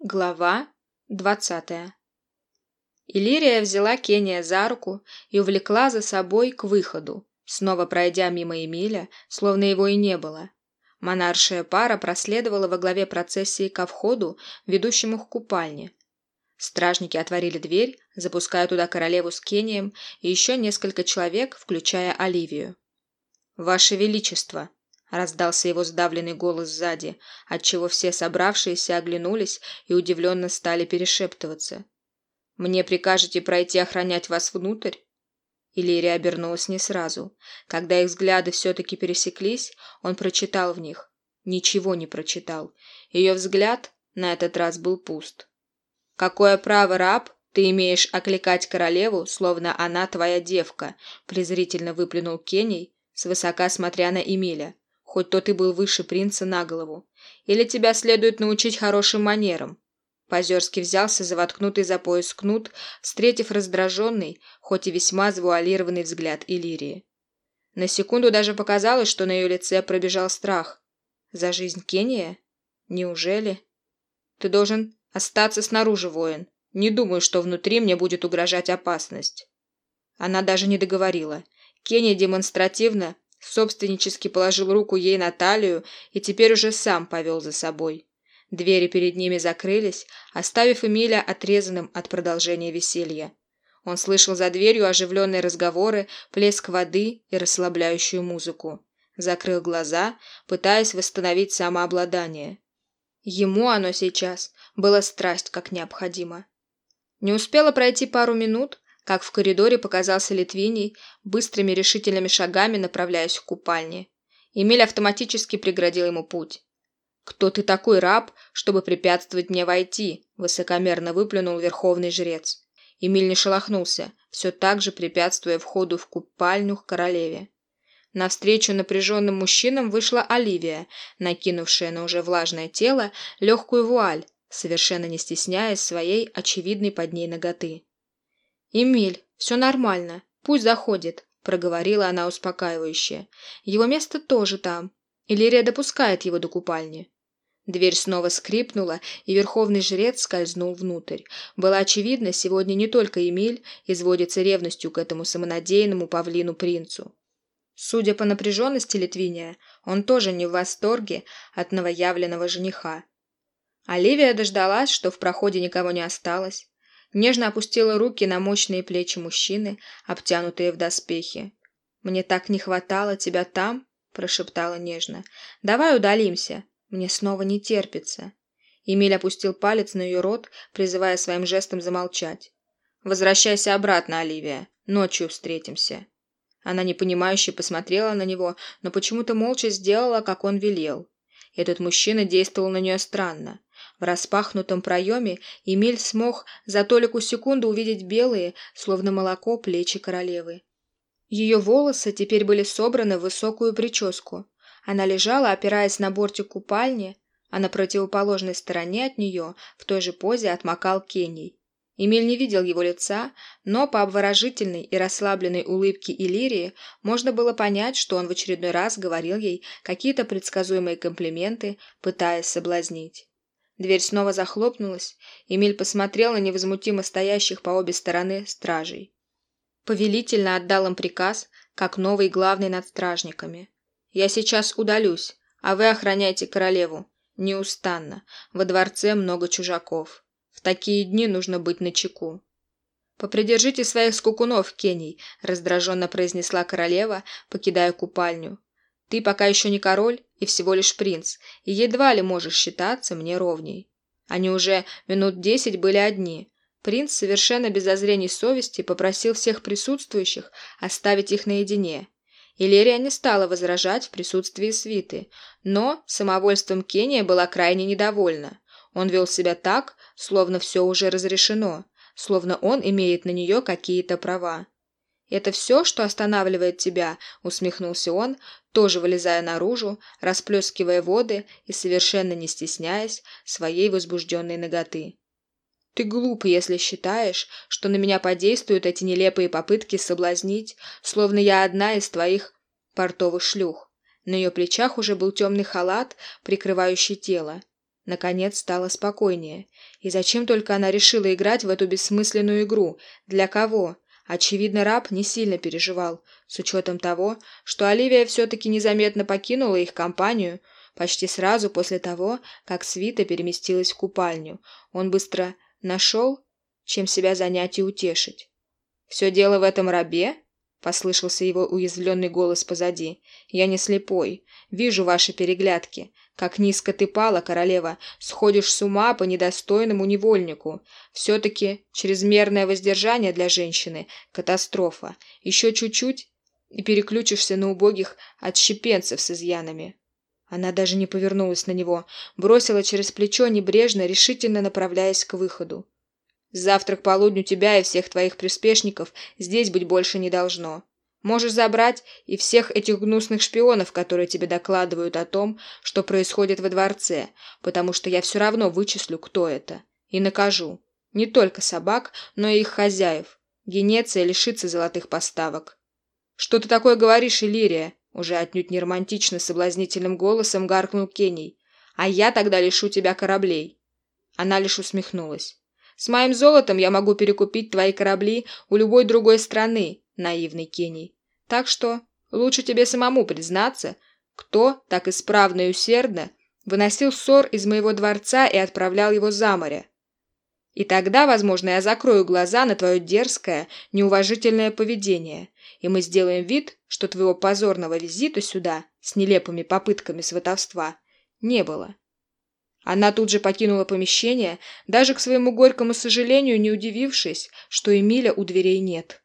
Глава двадцатая Иллирия взяла Кения за руку и увлекла за собой к выходу, снова пройдя мимо Эмиля, словно его и не было. Монаршая пара проследовала во главе процессии ко входу, ведущему к купальне. Стражники отворили дверь, запуская туда королеву с Кением и еще несколько человек, включая Оливию. «Ваше Величество!» Раздался его сдавленный голос сзади, отчего все собравшиеся оглянулись и удивленно стали перешептываться. «Мне прикажете пройти охранять вас внутрь?» Иллирия обернулась не сразу. Когда их взгляды все-таки пересеклись, он прочитал в них. Ничего не прочитал. Ее взгляд на этот раз был пуст. «Какое право, раб, ты имеешь окликать королеву, словно она твоя девка?» презрительно выплюнул Кений, свысока смотря на Эмиля хоть тот и был выше принца на голову. Или тебя следует научить хорошим манерам. Позерский взялся за воткнутый за пояс кнут, встретив раздраженный, хоть и весьма завуалированный взгляд Иллирии. На секунду даже показалось, что на ее лице пробежал страх. За жизнь Кения? Неужели? Ты должен остаться снаружи, воин. Не думаю, что внутри мне будет угрожать опасность. Она даже не договорила. Кения демонстративно Собственнически положил руку ей на талию и теперь уже сам повел за собой. Двери перед ними закрылись, оставив Эмиля отрезанным от продолжения веселья. Он слышал за дверью оживленные разговоры, плеск воды и расслабляющую музыку. Закрыл глаза, пытаясь восстановить самообладание. Ему оно сейчас было страсть как необходимо. Не успело пройти пару минут, как в коридоре показался Литвиний, быстрыми решительными шагами направляясь к купальне. Эмиль автоматически преградил ему путь. «Кто ты такой, раб, чтобы препятствовать мне войти?» – высокомерно выплюнул верховный жрец. Эмиль не шелохнулся, все так же препятствуя входу в купальню к королеве. Навстречу напряженным мужчинам вышла Оливия, накинувшая на уже влажное тело легкую вуаль, совершенно не стесняясь своей очевидной под ней ноготы. «Эмиль, все нормально. Пусть заходит», – проговорила она успокаивающе. «Его место тоже там. Иллирия допускает его до купальни». Дверь снова скрипнула, и верховный жрец скользнул внутрь. Было очевидно, сегодня не только Эмиль изводится ревностью к этому самонадеянному павлину-принцу. Судя по напряженности Литвиния, он тоже не в восторге от новоявленного жениха. Оливия дождалась, что в проходе никого не осталось нежно опустила руки на мощные плечи мужчины, обтянутые в доспехи. «Мне так не хватало тебя там», – прошептала нежно. «Давай удалимся. Мне снова не терпится». Эмиль опустил палец на ее рот, призывая своим жестом замолчать. «Возвращайся обратно, Оливия. Ночью встретимся». Она непонимающе посмотрела на него, но почему-то молча сделала, как он велел. Этот мужчина действовал на нее странно. В распахнутом проеме Эмиль смог за толику секунды увидеть белые, словно молоко, плечи королевы. Ее волосы теперь были собраны в высокую прическу. Она лежала, опираясь на бортик купальни, а на противоположной стороне от нее в той же позе отмокал Кений. Эмиль не видел его лица, но по обворожительной и расслабленной улыбке Иллирии можно было понять, что он в очередной раз говорил ей какие-то предсказуемые комплименты, пытаясь соблазнить. Дверь снова захлопнулась. Эмиль посмотрел на невозмутимо стоящих по обе стороны стражей. Повелительно отдал им приказ, как новый главный над стражниками. «Я сейчас удалюсь, а вы охраняйте королеву. Неустанно. Во дворце много чужаков. В такие дни нужно быть начеку». «Попридержите своих скукунов, Кений», — раздраженно произнесла королева, покидая купальню. Ты пока еще не король и всего лишь принц, и едва ли можешь считаться мне ровней. Они уже минут десять были одни. Принц совершенно без зазрений совести попросил всех присутствующих оставить их наедине. Илерия не стала возражать в присутствии свиты, но самовольством Кения была крайне недовольна. Он вел себя так, словно все уже разрешено, словно он имеет на нее какие-то права. «Это все, что останавливает тебя?» — усмехнулся он, тоже вылезая наружу, расплескивая воды и совершенно не стесняясь своей возбужденной ноготы. «Ты глуп, если считаешь, что на меня подействуют эти нелепые попытки соблазнить, словно я одна из твоих портовых шлюх». На ее плечах уже был темный халат, прикрывающий тело. Наконец стало спокойнее. И зачем только она решила играть в эту бессмысленную игру? Для кого? Очевидно, раб не сильно переживал, с учетом того, что Оливия все-таки незаметно покинула их компанию почти сразу после того, как свита переместилась в купальню. Он быстро нашел, чем себя занять и утешить. «Все дело в этом рабе?» — послышался его уязвленный голос позади. «Я не слепой. Вижу ваши переглядки. Как низко ты пала, королева, сходишь с ума по недостойному невольнику. Все-таки чрезмерное воздержание для женщины – катастрофа. Еще чуть-чуть и переключишься на убогих отщепенцев с изъянами. Она даже не повернулась на него, бросила через плечо небрежно, решительно направляясь к выходу. Завтра к полудню тебя и всех твоих приспешников здесь быть больше не должно. Можешь забрать и всех этих гнусных шпионов, которые тебе докладывают о том, что происходит во дворце, потому что я все равно вычислю, кто это, и накажу. Не только собак, но и их хозяев. Генеция лишится золотых поставок. «Что ты такое говоришь, Иллирия?» Уже отнюдь не романтично соблазнительным голосом гаркнул Кений. «А я тогда лишу тебя кораблей». Она лишь усмехнулась. «С моим золотом я могу перекупить твои корабли у любой другой страны, наивный Кений. Так что лучше тебе самому признаться, кто так исправно и усердно выносил ссор из моего дворца и отправлял его за море. И тогда, возможно, я закрою глаза на твое дерзкое, неуважительное поведение, и мы сделаем вид, что твоего позорного визита сюда с нелепыми попытками сватовства не было. Она тут же покинула помещение, даже к своему горькому сожалению не удивившись, что Эмиля у дверей нет.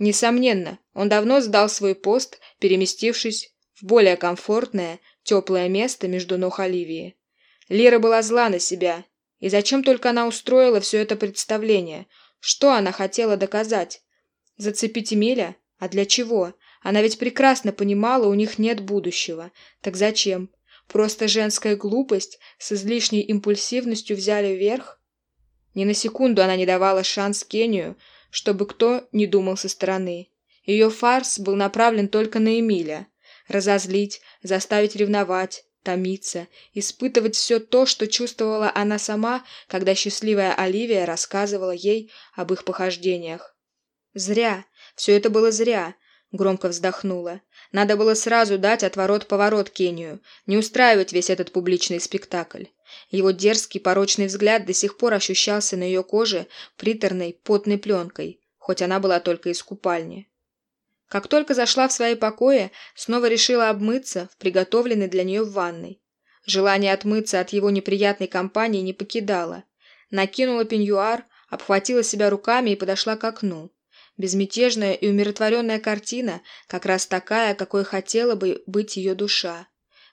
Несомненно, он давно сдал свой пост, переместившись в более комфортное, теплое место между ног Оливии. Лира была зла на себя. И зачем только она устроила все это представление? Что она хотела доказать? Зацепить Эмиля? А для чего? Она ведь прекрасно понимала, у них нет будущего. Так зачем? Просто женская глупость с излишней импульсивностью взяли вверх? Ни на секунду она не давала шанс Кению, чтобы кто не думал со стороны. Ее фарс был направлен только на Эмиля. Разозлить, заставить ревновать, томиться, испытывать все то, что чувствовала она сама, когда счастливая Оливия рассказывала ей об их похождениях. «Зря. Все это было зря», — громко вздохнула. «Надо было сразу дать отворот-поворот Кению, не устраивать весь этот публичный спектакль. Его дерзкий порочный взгляд до сих пор ощущался на ее коже приторной потной пленкой, хоть она была только из купальни. Как только зашла в свои покои, снова решила обмыться в приготовленной для нее ванной. Желание отмыться от его неприятной компании не покидало. Накинула пеньюар, обхватила себя руками и подошла к окну. Безмятежная и умиротворенная картина, как раз такая, какой хотела бы быть ее душа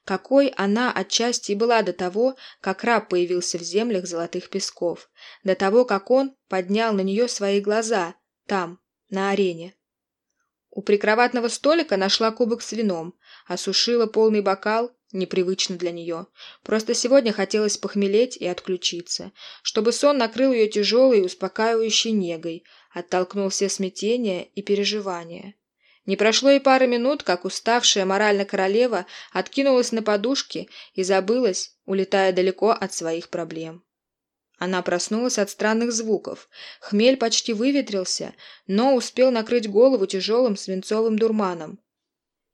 какой она отчасти и была до того, как раб появился в землях золотых песков, до того, как он поднял на нее свои глаза, там, на арене. У прикроватного столика нашла кубок с вином, осушила полный бокал, непривычно для нее. Просто сегодня хотелось похмелеть и отключиться, чтобы сон накрыл ее тяжелой и успокаивающей негой, оттолкнул все смятения и переживания. Не прошло и пары минут, как уставшая морально королева откинулась на подушки и забылась, улетая далеко от своих проблем. Она проснулась от странных звуков. Хмель почти выветрился, но успел накрыть голову тяжелым свинцовым дурманом.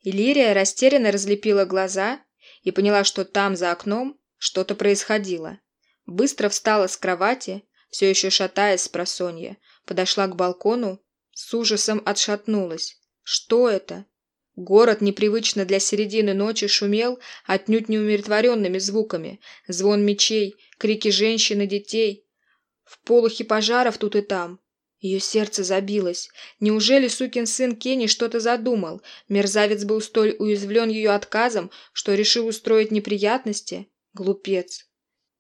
Иллирия растерянно разлепила глаза и поняла, что там, за окном, что-то происходило. Быстро встала с кровати, все еще шатаясь с просонья, подошла к балкону, с ужасом отшатнулась. Что это? Город непривычно для середины ночи шумел отнюдь неумиротворенными звуками. Звон мечей, крики женщин и детей. В полухе пожаров тут и там. Ее сердце забилось. Неужели сукин сын Кенни что-то задумал? Мерзавец был столь уязвлен ее отказом, что решил устроить неприятности? Глупец.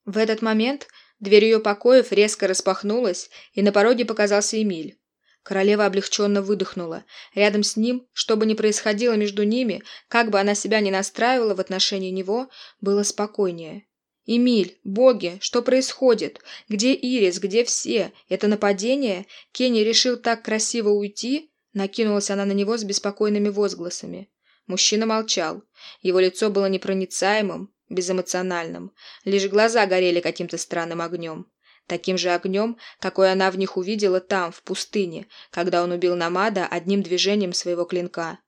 В этот момент дверь ее покоев резко распахнулась, и на пороге показался Эмиль. Королева облегченно выдохнула. Рядом с ним, что бы ни происходило между ними, как бы она себя ни настраивала в отношении него, было спокойнее. «Эмиль, боги, что происходит? Где Ирис? Где все? Это нападение? Кенни решил так красиво уйти?» Накинулась она на него с беспокойными возгласами. Мужчина молчал. Его лицо было непроницаемым, безэмоциональным. Лишь глаза горели каким-то странным огнем. Таким же огнем, какой она в них увидела там, в пустыне, когда он убил Намада одним движением своего клинка.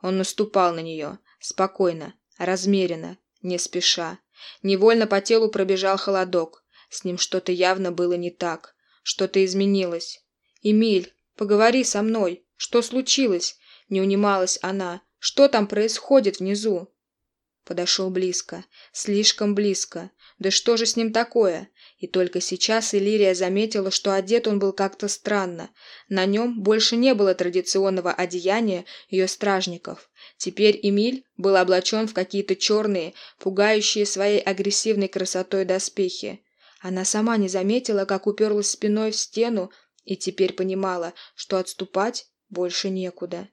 Он наступал на нее, спокойно, размеренно, не спеша. Невольно по телу пробежал холодок. С ним что-то явно было не так. Что-то изменилось. «Эмиль, поговори со мной. Что случилось?» Не унималась она. «Что там происходит внизу?» Подошел близко. Слишком близко. Да что же с ним такое? И только сейчас Иллирия заметила, что одет он был как-то странно. На нем больше не было традиционного одеяния ее стражников. Теперь Эмиль был облачен в какие-то черные, пугающие своей агрессивной красотой доспехи. Она сама не заметила, как уперлась спиной в стену, и теперь понимала, что отступать больше некуда.